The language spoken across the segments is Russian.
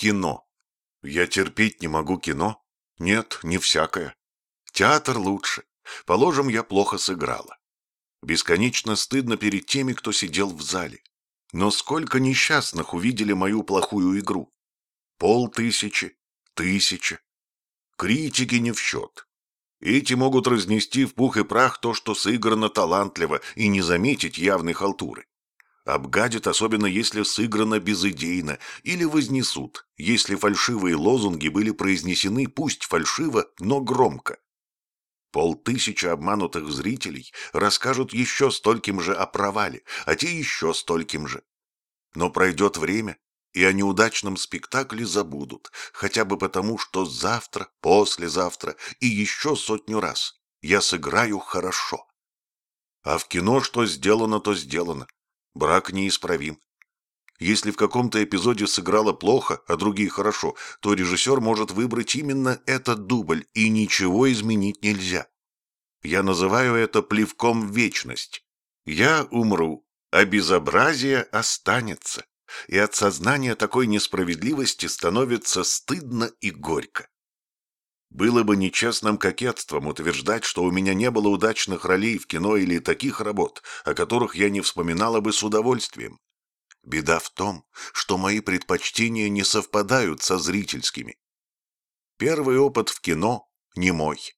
Кино. Я терпеть не могу кино. Нет, не всякое. Театр лучше. Положим, я плохо сыграла. Бесконечно стыдно перед теми, кто сидел в зале. Но сколько несчастных увидели мою плохую игру? Полтысячи, тысяча. Критики не в счет. Эти могут разнести в пух и прах то, что сыграно талантливо, и не заметить явной халтуры. Обгадят, особенно если сыграно безыдейно, или вознесут, если фальшивые лозунги были произнесены пусть фальшиво, но громко. Полтысячи обманутых зрителей расскажут еще стольким же о провале, а те еще стольким же. Но пройдет время, и о неудачном спектакле забудут, хотя бы потому, что завтра, послезавтра и еще сотню раз я сыграю хорошо. А в кино что сделано, то сделано. Брак неисправим. Если в каком-то эпизоде сыграла плохо, а другие хорошо, то режиссер может выбрать именно этот дубль, и ничего изменить нельзя. Я называю это плевком в вечность. Я умру, а безобразие останется, и от сознания такой несправедливости становится стыдно и горько. Было бы нечестным кокетством утверждать, что у меня не было удачных ролей в кино или таких работ, о которых я не вспоминала бы с удовольствием. Беда в том, что мои предпочтения не совпадают со зрительскими. Первый опыт в кино не мой.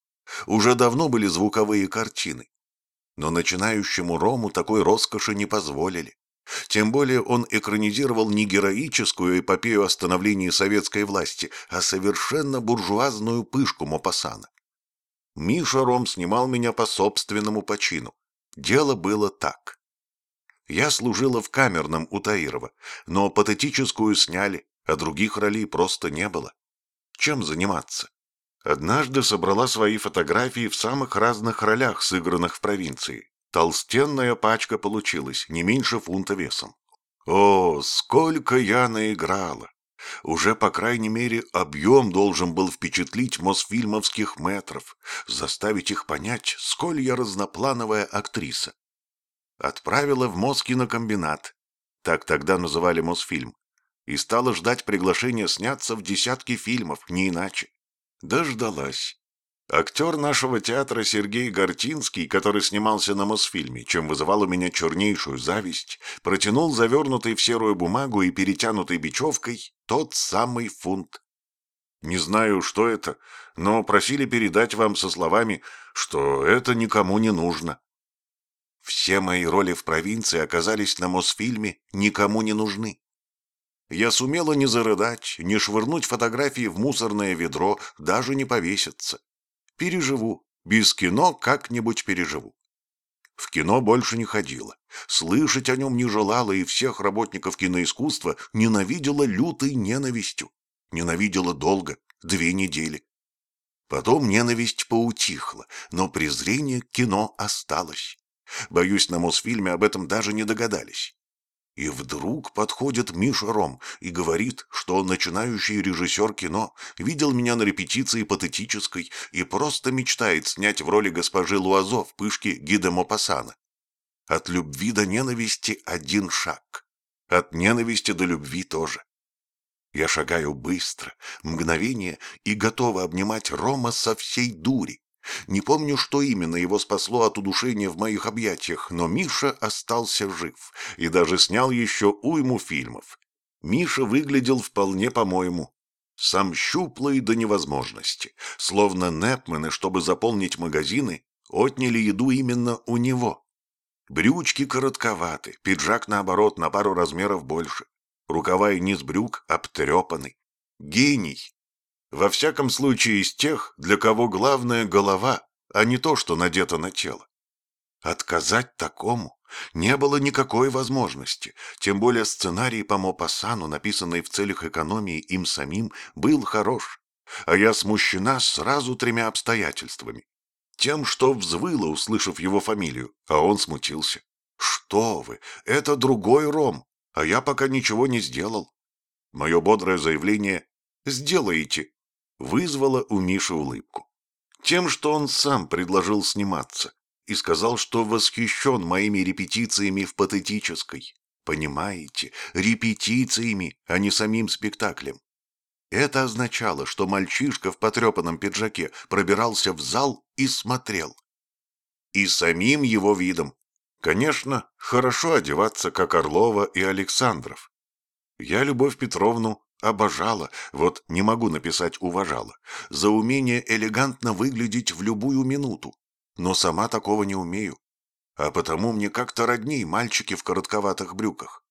Уже давно были звуковые картины. Но начинающему Рому такой роскоши не позволили. Тем более он экранизировал не героическую эпопею о становлении советской власти, а совершенно буржуазную пышку Мопассана. Миша Ром снимал меня по собственному почину. Дело было так. Я служила в камерном у Таирова, но патетическую сняли, а других ролей просто не было. Чем заниматься? Однажды собрала свои фотографии в самых разных ролях, сыгранных в провинции. Толстенная пачка получилась, не меньше фунта весом. О, сколько я наиграла! Уже, по крайней мере, объем должен был впечатлить мосфильмовских метров, заставить их понять, сколь я разноплановая актриса отправила в Москинокомбинат, так тогда называли Мосфильм, и стала ждать приглашения сняться в десятки фильмов, не иначе. Дождалась. Актер нашего театра Сергей Гортинский, который снимался на Мосфильме, чем вызывал у меня чернейшую зависть, протянул завернутый в серую бумагу и перетянутый бечевкой тот самый фунт. Не знаю, что это, но просили передать вам со словами, что это никому не нужно. Все мои роли в провинции оказались на Мосфильме никому не нужны. Я сумела не зарыдать, не швырнуть фотографии в мусорное ведро, даже не повеситься. Переживу. Без кино как-нибудь переживу. В кино больше не ходила. Слышать о нем не желала и всех работников киноискусства ненавидела лютой ненавистью. Ненавидела долго, две недели. Потом ненависть поутихла, но презрение к кино осталось. Боюсь, на Мосфильме об этом даже не догадались. И вдруг подходит Миша Ром и говорит, что начинающий режиссер кино видел меня на репетиции патетической и просто мечтает снять в роли госпожи Луазо в пышке Гида Мопассана. От любви до ненависти один шаг. От ненависти до любви тоже. Я шагаю быстро, мгновение, и готова обнимать Рома со всей дури. Не помню, что именно его спасло от удушения в моих объятиях, но Миша остался жив и даже снял еще уйму фильмов. Миша выглядел вполне по-моему. Сам щуплый до невозможности, словно Непмены, чтобы заполнить магазины, отняли еду именно у него. Брючки коротковаты, пиджак, наоборот, на пару размеров больше. Рукава и низ брюк обтрепаны. Гений, во всяком случае из тех, для кого главное голова, а не то, что надето на тело. Отказать такому не было никакой возможности, тем более сценарий по Мопассану, написанный в целях экономии им самим, был хорош, а я смущена сразу тремя обстоятельствами. Тем, что взвыла, услышав его фамилию, а он смутился. «Что вы, это другой Ром, а я пока ничего не сделал». Мое бодрое заявление «Сделаете» вызвало у Миши улыбку. Тем, что он сам предложил сниматься и сказал, что восхищен моими репетициями в патетической. Понимаете, репетициями, а не самим спектаклем. Это означало, что мальчишка в потрепанном пиджаке пробирался в зал и смотрел. И самим его видом. Конечно, хорошо одеваться, как Орлова и Александров. Я Любовь Петровну обожала, вот не могу написать уважала, за умение элегантно выглядеть в любую минуту, но сама такого не умею. А потому мне как-то родней мальчики в коротковатых брюках.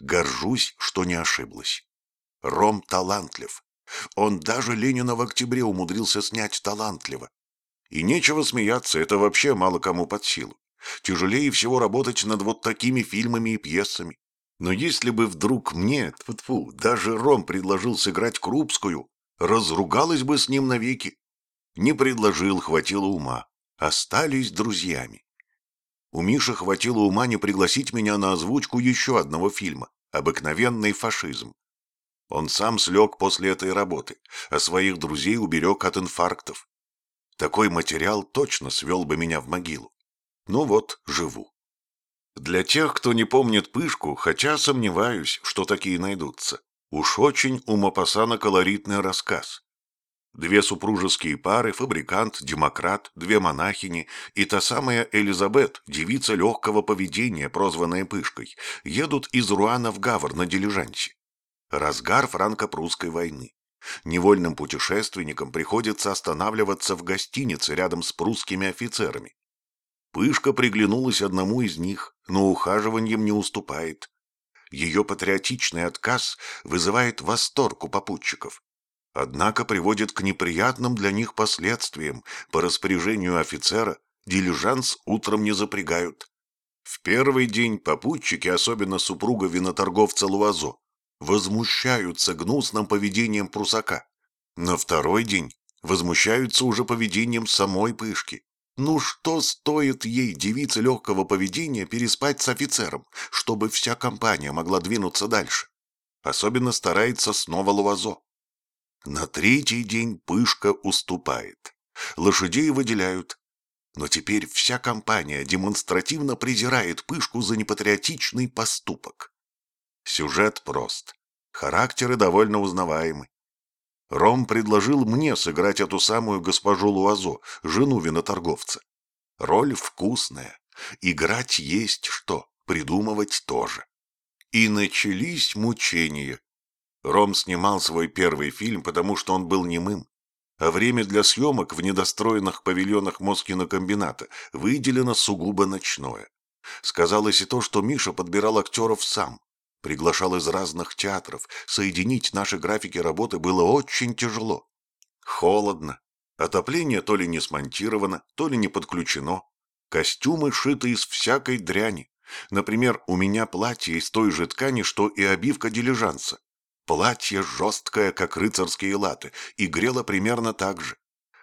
Горжусь, что не ошиблась. Ром талантлив. Он даже Ленина в октябре умудрился снять талантливо. И нечего смеяться, это вообще мало кому под силу. Тяжелее всего работать над вот такими фильмами и пьесами. Но если бы вдруг мне, тьфу даже Ром предложил сыграть Крупскую, разругалась бы с ним навеки. Не предложил, хватило ума. Остались друзьями. У Миши хватило ума не пригласить меня на озвучку еще одного фильма «Обыкновенный фашизм». Он сам слег после этой работы, а своих друзей уберег от инфарктов. Такой материал точно свел бы меня в могилу. Ну вот, живу. Для тех, кто не помнит Пышку, хотя сомневаюсь, что такие найдутся, уж очень умопосано-колоритный рассказ. Две супружеские пары, фабрикант, демократ, две монахини и та самая Элизабет, девица легкого поведения, прозванная Пышкой, едут из Руана в Гавр на дилижансе. Разгар франко-прусской войны. Невольным путешественникам приходится останавливаться в гостинице рядом с прусскими офицерами. Пышка приглянулась одному из них, но ухаживанием не уступает. Ее патриотичный отказ вызывает восторг у попутчиков. Однако приводит к неприятным для них последствиям. По распоряжению офицера дилижанс утром не запрягают. В первый день попутчики, особенно супруга виноторговца Луазо, возмущаются гнусным поведением прусака. На второй день возмущаются уже поведением самой Пышки. Ну что стоит ей, девице легкого поведения, переспать с офицером, чтобы вся компания могла двинуться дальше? Особенно старается снова Луазо. На третий день Пышка уступает. Лошадей выделяют. Но теперь вся компания демонстративно презирает Пышку за непатриотичный поступок. Сюжет прост. Характеры довольно узнаваемы. Ром предложил мне сыграть эту самую госпожу Луазо, жену виноторговца. Роль вкусная. Играть есть что, придумывать тоже. И начались мучения. Ром снимал свой первый фильм, потому что он был немым, а время для съемок в недостроенных павильонах Москинокомбината выделено сугубо ночное. Сказалось и то, что Миша подбирал актеров сам. Приглашал из разных театров. Соединить наши графики работы было очень тяжело. Холодно. Отопление то ли не смонтировано, то ли не подключено. Костюмы шиты из всякой дряни. Например, у меня платье из той же ткани, что и обивка дилижанса. Платье жесткое, как рыцарские латы, и грело примерно так же.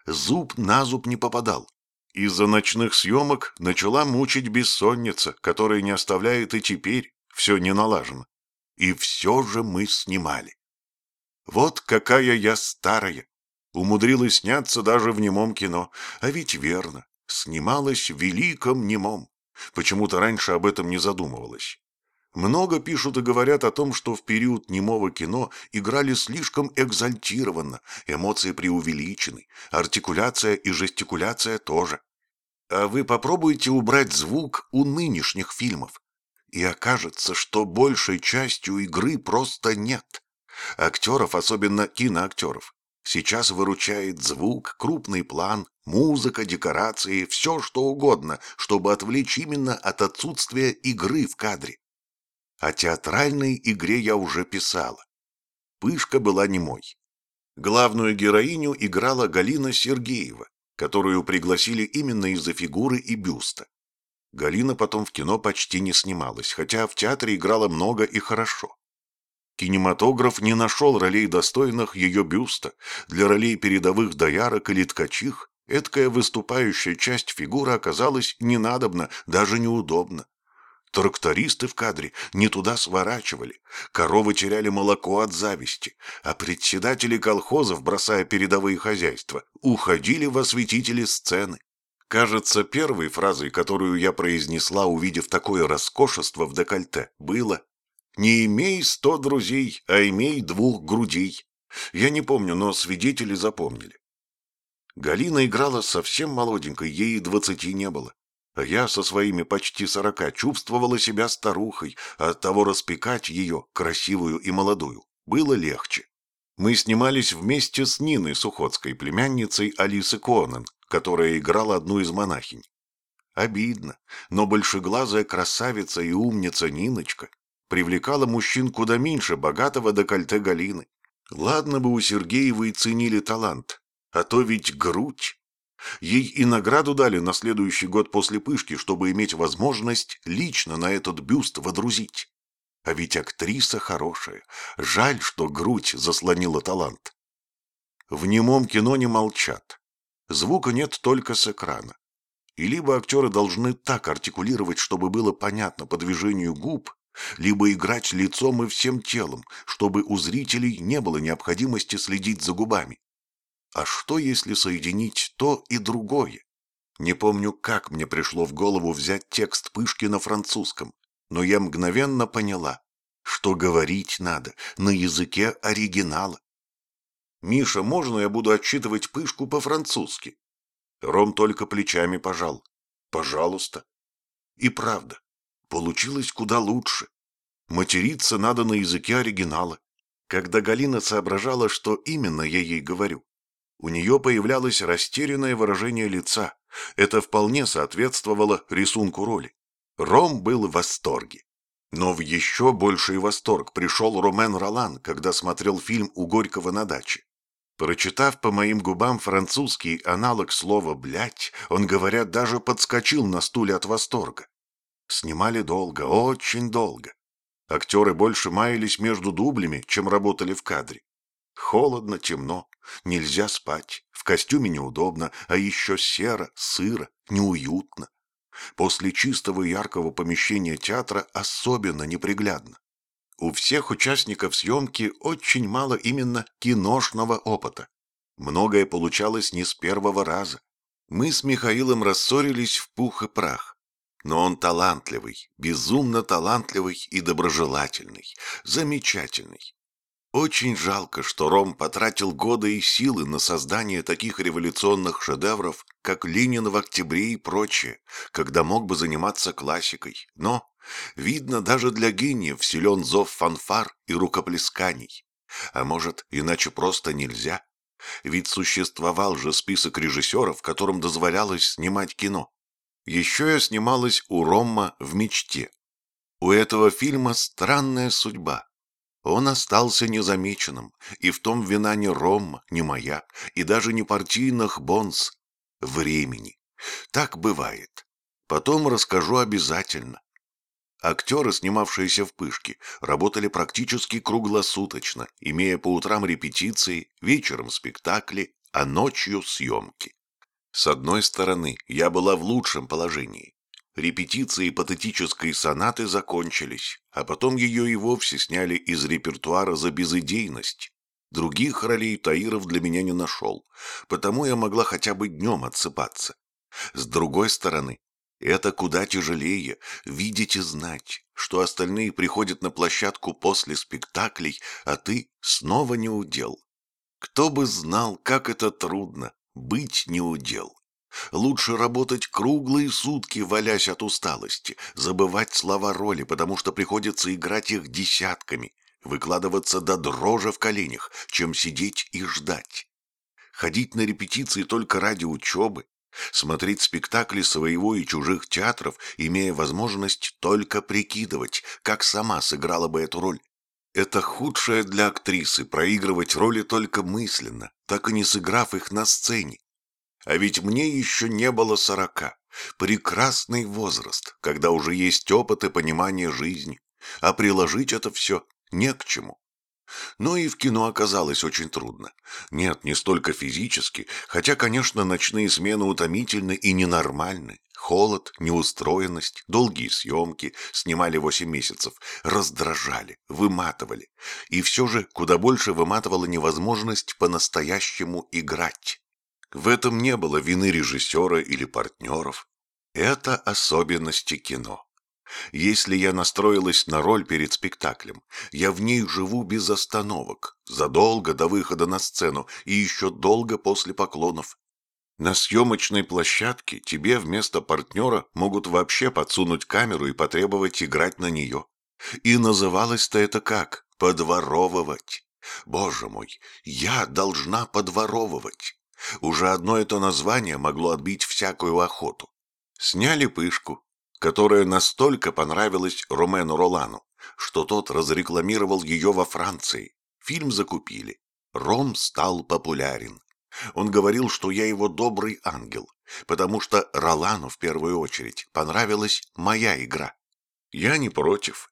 Зуб на зуб не попадал. Из-за ночных съемок начала мучить бессонница, которая не оставляет и теперь все не налажено. И все же мы снимали. Вот какая я старая. Умудрилась сняться даже в немом кино. А ведь верно, снималась в великом немом. Почему-то раньше об этом не задумывалась. Много пишут и говорят о том, что в период немого кино играли слишком экзальтированно, эмоции преувеличены, артикуляция и жестикуляция тоже. А вы попробуйте убрать звук у нынешних фильмов и окажется, что большей частью игры просто нет. Актеров, особенно киноактеров, сейчас выручает звук, крупный план, музыка, декорации, все что угодно, чтобы отвлечь именно от отсутствия игры в кадре. О театральной игре я уже писала. Пышка была не мой. Главную героиню играла Галина Сергеева, которую пригласили именно из-за фигуры и бюста. Галина потом в кино почти не снималась, хотя в театре играла много и хорошо. Кинематограф не нашел ролей достойных ее бюста. Для ролей передовых доярок или ткачих эткая выступающая часть фигуры оказалась ненадобна, даже неудобна. Трактористы в кадре не туда сворачивали, коровы теряли молоко от зависти, а председатели колхозов, бросая передовые хозяйства, уходили в осветители сцены. Кажется, первой фразой, которую я произнесла, увидев такое роскошество в декольте, было «Не имей сто друзей, а имей двух грудей». Я не помню, но свидетели запомнили. Галина играла совсем молоденькой, ей двадцати не было. А я со своими почти сорока чувствовала себя старухой, а оттого распекать ее, красивую и молодую, было легче. Мы снимались вместе с Ниной Сухотской, племянницей Алисы Конан, которая играла одну из монахинь. Обидно, но большеглазая красавица и умница Ниночка привлекала мужчин куда меньше богатого декольте Галины. Ладно бы у Сергеевой ценили талант, а то ведь грудь. Ей и награду дали на следующий год после пышки, чтобы иметь возможность лично на этот бюст водрузить. А ведь актриса хорошая. Жаль, что грудь заслонила талант. В немом кино не молчат. Звука нет только с экрана. И либо актеры должны так артикулировать, чтобы было понятно по движению губ, либо играть лицом и всем телом, чтобы у зрителей не было необходимости следить за губами. А что, если соединить то и другое? Не помню, как мне пришло в голову взять текст Пышки на французском, но я мгновенно поняла, что говорить надо на языке оригинала. «Миша, можно я буду отчитывать Пышку по-французски?» Ром только плечами пожал. «Пожалуйста». И правда, получилось куда лучше. Материться надо на языке оригинала. Когда Галина соображала, что именно я ей говорю, у нее появлялось растерянное выражение лица. Это вполне соответствовало рисунку роли. Ром был в восторге. Но в еще больший восторг пришел Ромен Ролан, когда смотрел фильм у Горького на даче. Прочитав по моим губам французский аналог слова «блядь», он, говорят, даже подскочил на стуле от восторга. Снимали долго, очень долго. Актеры больше маялись между дублями, чем работали в кадре. Холодно, темно, нельзя спать, в костюме неудобно, а еще серо, сыро, неуютно. После чистого и яркого помещения театра особенно неприглядно. У всех участников съемки очень мало именно киношного опыта. Многое получалось не с первого раза. Мы с Михаилом рассорились в пух и прах. Но он талантливый, безумно талантливый и доброжелательный, замечательный. Очень жалко, что Ром потратил годы и силы на создание таких революционных шедевров, как «Ленин в октябре» и прочее, когда мог бы заниматься классикой. Но, видно, даже для гениев силен зов фанфар и рукоплесканий. А может, иначе просто нельзя? Ведь существовал же список режиссеров, которым дозволялось снимать кино. Еще я снималась у Рома в «Мечте». У этого фильма странная судьба. Он остался незамеченным, и в том вина не Ром, не моя, и даже не партийных бонс. Времени. Так бывает. Потом расскажу обязательно. Актеры, снимавшиеся в «Пышке», работали практически круглосуточно, имея по утрам репетиции, вечером спектакли, а ночью съемки. С одной стороны, я была в лучшем положении. Репетиции патетической сонаты закончились, а потом ее и вовсе сняли из репертуара за безыдейность. Других ролей Таиров для меня не нашел, потому я могла хотя бы днем отсыпаться. С другой стороны, это куда тяжелее видеть и знать, что остальные приходят на площадку после спектаклей, а ты снова не удел. Кто бы знал, как это трудно — быть не удел. Лучше работать круглые сутки, валясь от усталости, забывать слова роли, потому что приходится играть их десятками, выкладываться до дрожи в коленях, чем сидеть и ждать. Ходить на репетиции только ради учебы, смотреть спектакли своего и чужих театров, имея возможность только прикидывать, как сама сыграла бы эту роль. Это худшее для актрисы проигрывать роли только мысленно, так и не сыграв их на сцене. А ведь мне еще не было сорока. Прекрасный возраст, когда уже есть опыт и понимание жизни. А приложить это все не к чему. Но и в кино оказалось очень трудно. Нет, не столько физически, хотя, конечно, ночные смены утомительны и ненормальны. Холод, неустроенность, долгие съемки, снимали восемь месяцев, раздражали, выматывали. И все же куда больше выматывала невозможность по-настоящему играть. В этом не было вины режиссера или партнеров. Это особенности кино. Если я настроилась на роль перед спектаклем, я в ней живу без остановок, задолго до выхода на сцену и еще долго после поклонов. На съемочной площадке тебе вместо партнера могут вообще подсунуть камеру и потребовать играть на нее. И называлось-то это как? Подворовывать. Боже мой, я должна подворовывать. Уже одно это название могло отбить всякую охоту. Сняли пышку, которая настолько понравилась Ромену Ролану, что тот разрекламировал ее во Франции. Фильм закупили. Ром стал популярен. Он говорил, что я его добрый ангел, потому что Ролану в первую очередь понравилась моя игра. Я не против.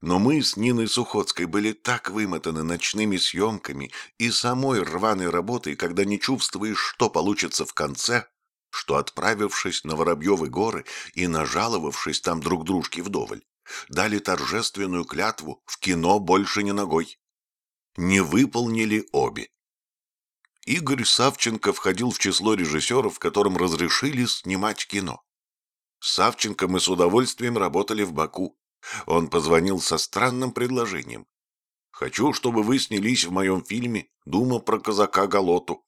Но мы с Ниной Сухоцкой были так вымотаны ночными съемками и самой рваной работой, когда не чувствуешь, что получится в конце, что, отправившись на Воробьевы горы и нажаловавшись там друг дружке вдоволь, дали торжественную клятву в кино больше не ногой. Не выполнили обе. Игорь Савченко входил в число режиссеров, которым разрешили снимать кино. С Савченко мы с удовольствием работали в Баку. Он позвонил со странным предложением. «Хочу, чтобы вы снялись в моем фильме «Дума про казака Галоту».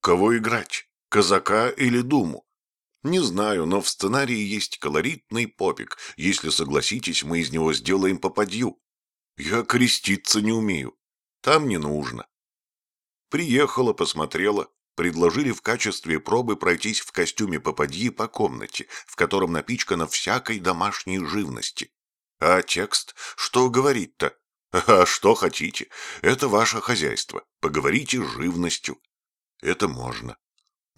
Кого играть? Казака или Думу? Не знаю, но в сценарии есть колоритный попик. Если согласитесь, мы из него сделаем попадью. Я креститься не умею. Там не нужно. Приехала, посмотрела, предложили в качестве пробы пройтись в костюме попадьи по комнате, в котором напичкано всякой домашней живности. А текст? Что говорить-то? А что хотите? Это ваше хозяйство. Поговорите с живностью. Это можно.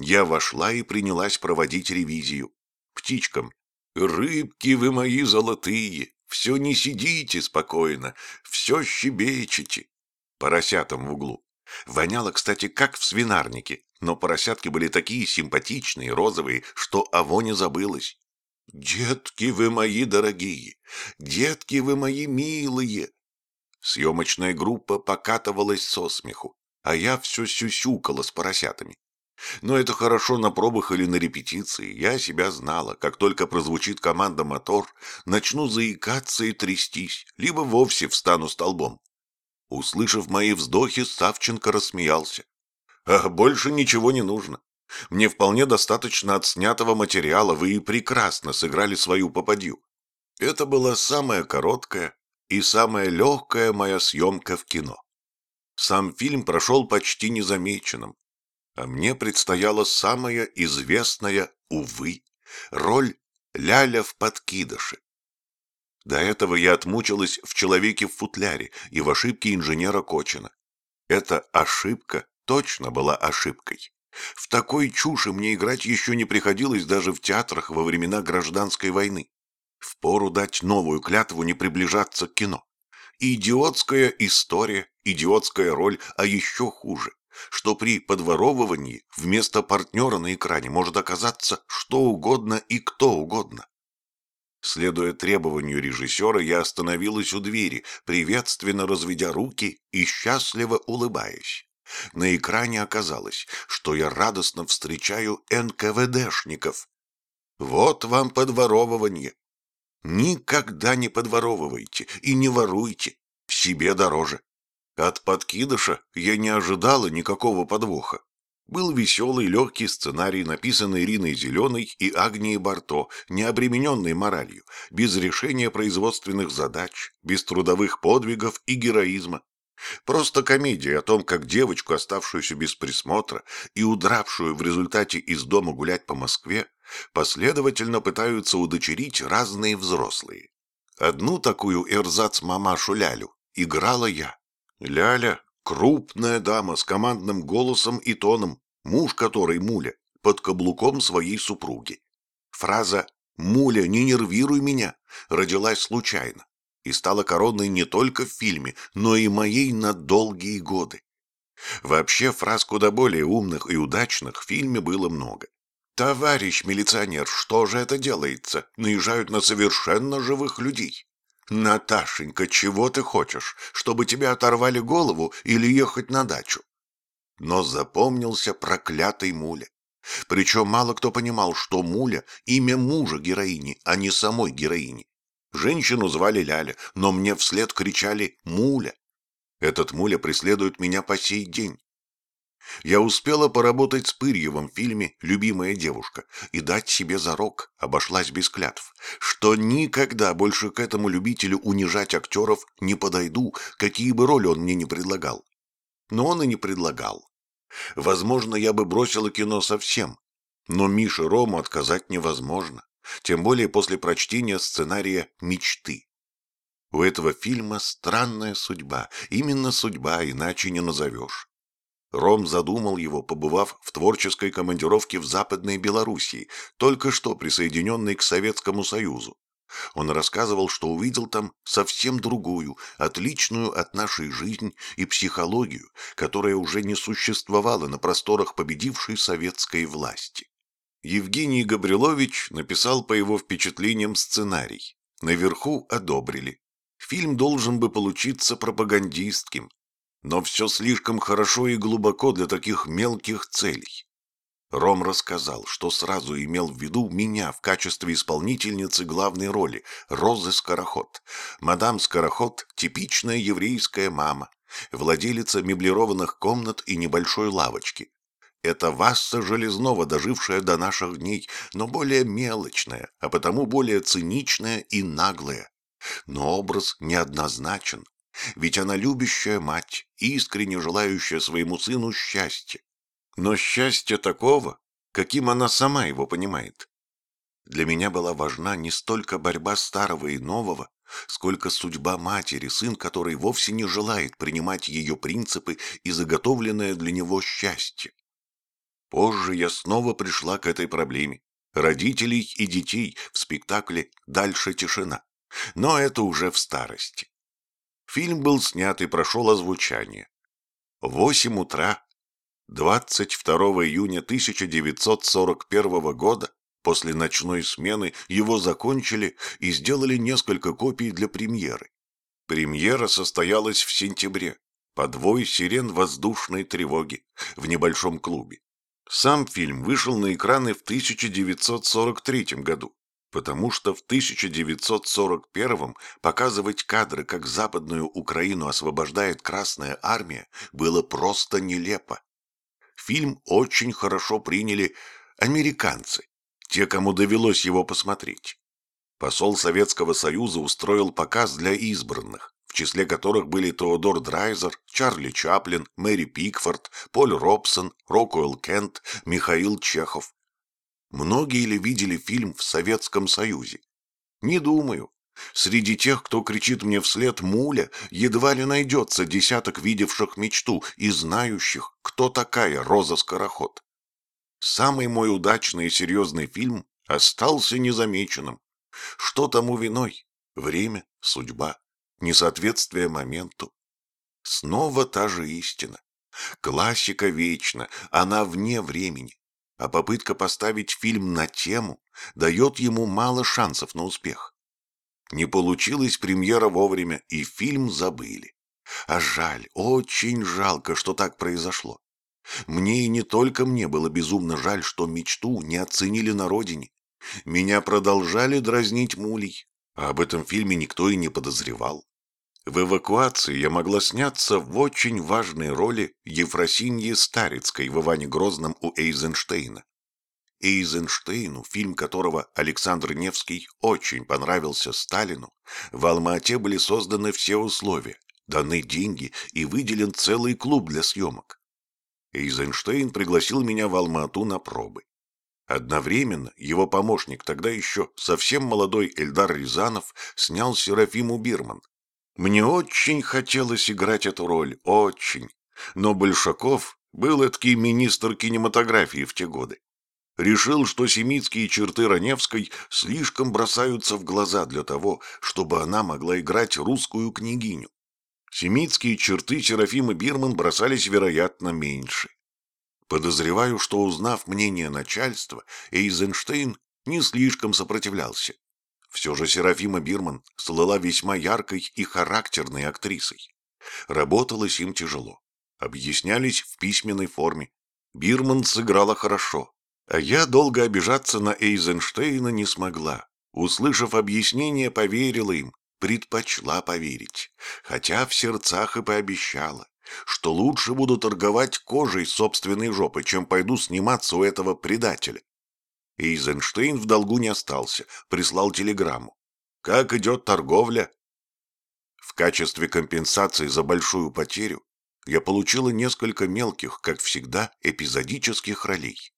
Я вошла и принялась проводить ревизию. Птичкам. «Рыбки вы мои золотые, все не сидите спокойно, все щебечете». Поросятам в углу. Воняло, кстати, как в свинарнике, но поросятки были такие симпатичные, розовые, что о воне забылось. «Детки вы мои дорогие! Детки вы мои милые!» Съемочная группа покатывалась со смеху, а я все сюсюкала с поросятами. Но это хорошо на пробах или на репетиции. Я себя знала. Как только прозвучит команда «мотор», начну заикаться и трястись, либо вовсе встану столбом. Услышав мои вздохи, Савченко рассмеялся. «А больше ничего не нужно. Мне вполне достаточно отснятого материала, вы и прекрасно сыграли свою попадью. Это была самая короткая и самая легкая моя съемка в кино. Сам фильм прошел почти незамеченным, а мне предстояла самая известная, увы, роль Ляля в подкидыше. До этого я отмучилась в «Человеке в футляре» и в ошибке инженера Кочина. Эта ошибка точно была ошибкой. В такой чуши мне играть еще не приходилось даже в театрах во времена гражданской войны. Впору дать новую клятву не приближаться к кино. Идиотская история, идиотская роль, а еще хуже что при подворовывании вместо партнера на экране может оказаться что угодно и кто угодно. Следуя требованию режиссера, я остановилась у двери, приветственно разведя руки и счастливо улыбаясь. На экране оказалось, что я радостно встречаю НКВДшников. Вот вам подворовывание. Никогда не подворовывайте и не воруйте, себе дороже. От подкидыша я не ожидала никакого подвоха. Был веселый легкий сценарий, написанный Ириной Зеленой и Агнией Барто, не обремененный моралью, без решения производственных задач, без трудовых подвигов и героизма. Просто комедия о том, как девочку, оставшуюся без присмотра и удравшую в результате из дома гулять по Москве, последовательно пытаются удочерить разные взрослые. Одну такую эрзац-мамашу Лялю играла я. Ляля — крупная дама с командным голосом и тоном, муж которой Муля, под каблуком своей супруги. Фраза «Муля, не нервируй меня» родилась случайно и стала коронной не только в фильме, но и моей на долгие годы. Вообще фраз куда более умных и удачных в фильме было много. «Товарищ милиционер, что же это делается? Наезжают на совершенно живых людей. «Наташенька, чего ты хочешь? Чтобы тебя оторвали голову или ехать на дачу?» Но запомнился проклятый Муля. Причем мало кто понимал, что Муля — имя мужа героини, а не самой героини. Женщину звали Ляля, но мне вслед кричали «Муля». Этот Муля преследует меня по сей день. Я успела поработать с Пырьевым в фильме «Любимая девушка» и дать себе зарок, обошлась без клятв, что никогда больше к этому любителю унижать актеров не подойду, какие бы роли он мне не предлагал. Но он и не предлагал. Возможно, я бы бросила кино совсем, но Мише Рому отказать невозможно, тем более после прочтения сценария «Мечты». У этого фильма странная судьба, именно судьба, иначе не назовешь. Ром задумал его, побывав в творческой командировке в Западной Белоруссии, только что присоединенной к Советскому Союзу. Он рассказывал, что увидел там совсем другую, отличную от нашей жизни и психологию, которая уже не существовала на просторах победившей советской власти. Евгений Габрилович написал по его впечатлениям сценарий. Наверху одобрили. Фильм должен бы получиться пропагандистским, но все слишком хорошо и глубоко для таких мелких целей. Ром рассказал, что сразу имел в виду меня в качестве исполнительницы главной роли, Розы Скороход. Мадам Скороход – типичная еврейская мама, владелица меблированных комнат и небольшой лавочки. Это Васса Железнова, дожившая до наших дней, но более мелочная, а потому более циничная и наглая. Но образ неоднозначен, ведь она любящая мать, искренне желающая своему сыну счастья но счастье такого, каким она сама его понимает. Для меня была важна не столько борьба старого и нового, сколько судьба матери, сын которой вовсе не желает принимать ее принципы и заготовленное для него счастье. Позже я снова пришла к этой проблеме. Родителей и детей в спектакле «Дальше тишина». Но это уже в старости. Фильм был снят и прошел озвучание. В восемь утра 22 июня 1941 года после ночной смены его закончили и сделали несколько копий для премьеры. Премьера состоялась в сентябре, подвой сирен воздушной тревоги в небольшом клубе. Сам фильм вышел на экраны в 1943 году, потому что в 1941 показывать кадры, как Западную Украину освобождает Красная Армия, было просто нелепо. Фильм очень хорошо приняли американцы, те, кому довелось его посмотреть. Посол Советского Союза устроил показ для избранных, в числе которых были Теодор Драйзер, Чарли Чаплин, Мэри Пикфорд, Поль Робсон, Рокуэлл Кент, Михаил Чехов. Многие ли видели фильм в Советском Союзе? Не думаю. Среди тех, кто кричит мне вслед «Муля», едва ли найдется десяток видевших мечту и знающих, кто такая Роза Скороход. Самый мой удачный и серьезный фильм остался незамеченным. Что тому виной? Время, судьба, несоответствие моменту. Снова та же истина. Классика вечна, она вне времени. А попытка поставить фильм на тему дает ему мало шансов на успех. Не получилась премьера вовремя, и фильм забыли. А жаль, очень жалко, что так произошло. Мне и не только мне было безумно жаль, что мечту не оценили на родине. Меня продолжали дразнить мулей, а об этом фильме никто и не подозревал. В эвакуации я могла сняться в очень важной роли Ефросиньи Старицкой в Иване Грозном у Эйзенштейна. Эйзенштейну, фильм которого Александр Невский очень понравился Сталину, в Алма-Ате были созданы все условия, даны деньги и выделен целый клуб для съемок. Эйзенштейн пригласил меня в Алма-Ату на пробы. Одновременно его помощник, тогда еще совсем молодой Эльдар Рязанов, снял Серафиму Бирман. Мне очень хотелось играть эту роль, очень. Но Большаков был эдакий министр кинематографии в те годы решил, что семитские черты Раневской слишком бросаются в глаза для того, чтобы она могла играть русскую княгиню. Семитские черты Серафимы Бирман бросались, вероятно, меньше. Подозреваю, что, узнав мнение начальства, Эйзенштейн не слишком сопротивлялся. Все же Серафима Бирман слыла весьма яркой и характерной актрисой. Работалось им тяжело. Объяснялись в письменной форме. Бирман сыграла хорошо, а я долго обижаться на Эйзенштейна не смогла. Услышав объяснение, поверила им, предпочла поверить, хотя в сердцах и пообещала, что лучше буду торговать кожей собственной жопы, чем пойду сниматься у этого предателя. Эйзенштейн в долгу не остался, прислал телеграмму. «Как идет торговля?» В качестве компенсации за большую потерю я получила несколько мелких, как всегда, эпизодических ролей.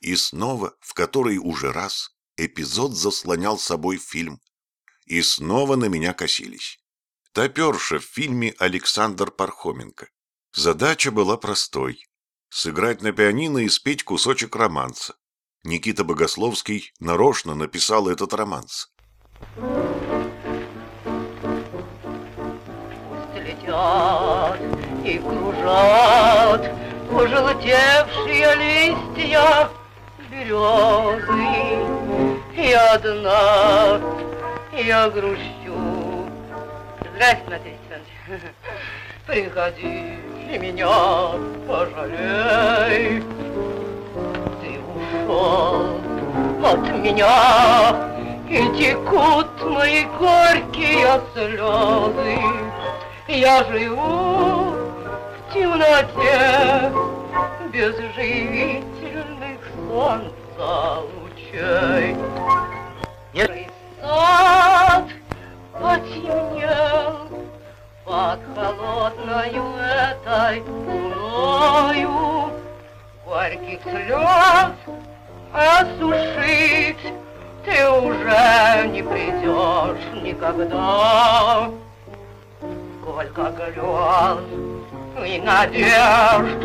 И снова, в который уже раз, эпизод заслонял собой фильм. И снова на меня косились. Топерша в фильме Александр Пархоменко. Задача была простой – сыграть на пианино и спеть кусочек романса. Никита Богословский нарочно написал этот романс. Пусть летят и кружат пожелтевшие листья березы. И одна я грущу. Здрасте, Наталья Александровна. Приходи и меня пожалей. Ушел от меня, и текут мои горькие слезы. Я живу в темноте, без живительных солнца лучей. Нет. Сад потемнел, под холодною этой луною Горьких слез осушить. Ты уже не придешь никогда. Сколько грез и надежд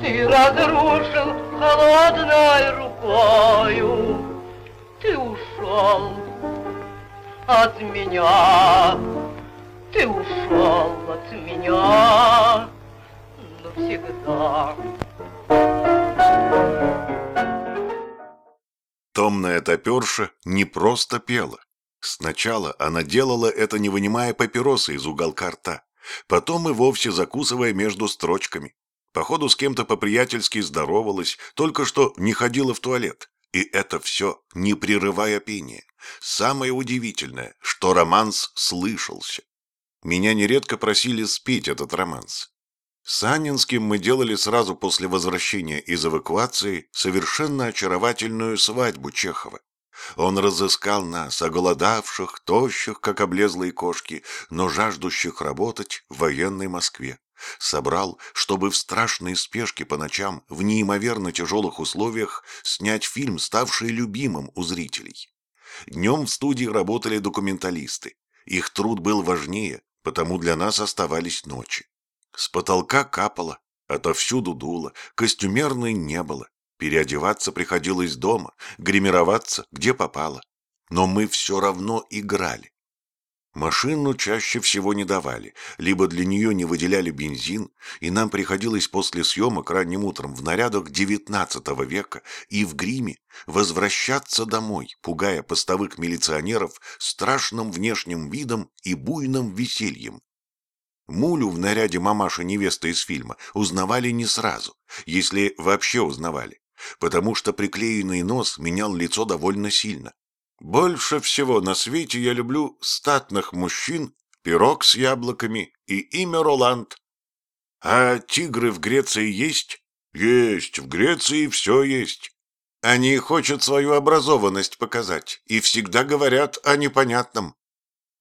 Ты разрушил холодной рукою. Ты ушел от меня. Ты ушел от меня навсегда. Томная топерша не просто пела. Сначала она делала это, не вынимая папиросы из уголка рта, потом и вовсе закусывая между строчками. Походу, с кем-то по-приятельски здоровалась, только что не ходила в туалет. И это все, не прерывая пение. Самое удивительное, что романс слышался. Меня нередко просили спеть этот романс. С Анинским мы делали сразу после возвращения из эвакуации совершенно очаровательную свадьбу Чехова. Он разыскал нас, оголодавших, тощих, как облезлые кошки, но жаждущих работать в военной Москве. Собрал, чтобы в страшной спешке по ночам, в неимоверно тяжелых условиях, снять фильм, ставший любимым у зрителей. Днем в студии работали документалисты. Их труд был важнее, потому для нас оставались ночи. С потолка капало, отовсюду дуло, костюмерной не было. Переодеваться приходилось дома, гримироваться где попало. Но мы все равно играли. Машину чаще всего не давали, либо для нее не выделяли бензин, и нам приходилось после съемок ранним утром в нарядах XIX века и в гриме возвращаться домой, пугая постовых милиционеров страшным внешним видом и буйным весельем. Мулю в наряде мамаши-невесты из фильма узнавали не сразу, если вообще узнавали, потому что приклеенный нос менял лицо довольно сильно. Больше всего на свете я люблю статных мужчин, пирог с яблоками и имя Роланд. А тигры в Греции есть? Есть, в Греции все есть. Они хотят свою образованность показать и всегда говорят о непонятном.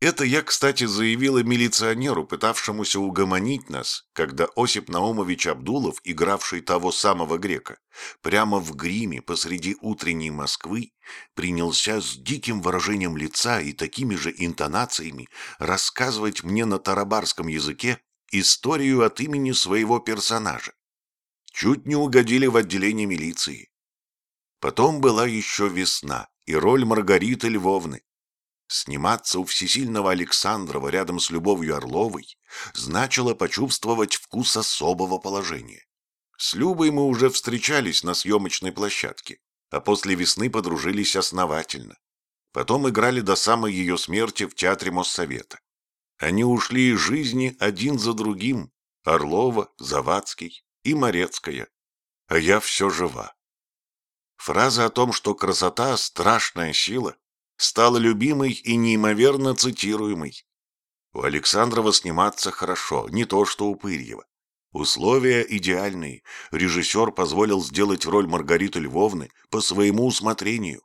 Это я, кстати, заявила милиционеру, пытавшемуся угомонить нас, когда Осип Наумович Абдулов, игравший того самого грека, прямо в гриме посреди утренней Москвы, принялся с диким выражением лица и такими же интонациями рассказывать мне на тарабарском языке историю от имени своего персонажа. Чуть не угодили в отделение милиции. Потом была еще весна и роль Маргариты Львовны, Сниматься у всесильного Александрова рядом с Любовью Орловой значило почувствовать вкус особого положения. С Любой мы уже встречались на съемочной площадке, а после весны подружились основательно. Потом играли до самой ее смерти в Театре Моссовета. Они ушли из жизни один за другим – Орлова, Завадский и Морецкая. А я все жива. Фраза о том, что красота – страшная сила, стала любимой и неимоверно цитируемой. У Александрова сниматься хорошо, не то что у Пырьева. Условия идеальные. Режиссер позволил сделать роль Маргариты Львовны по своему усмотрению.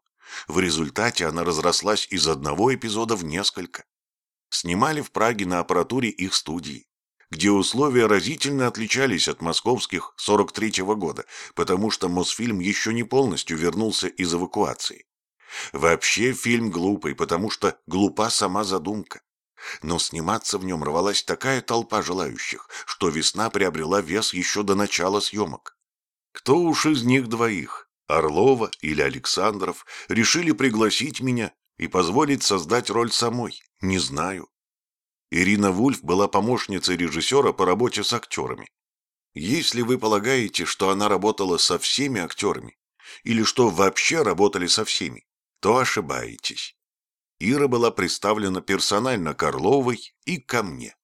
В результате она разрослась из одного эпизода в несколько. Снимали в Праге на аппаратуре их студии, где условия разительно отличались от московских 43-го года, потому что Мосфильм еще не полностью вернулся из эвакуации. Вообще фильм глупый, потому что глупа сама задумка. Но сниматься в нем рвалась такая толпа желающих, что весна приобрела вес еще до начала съемок. Кто уж из них двоих, Орлова или Александров, решили пригласить меня и позволить создать роль самой, не знаю. Ирина Вульф была помощницей режиссера по работе с актерами. Если вы полагаете, что она работала со всеми актерами, или что вообще работали со всеми, то ошибаетесь. Ира была представлена персонально Карловой и ко мне.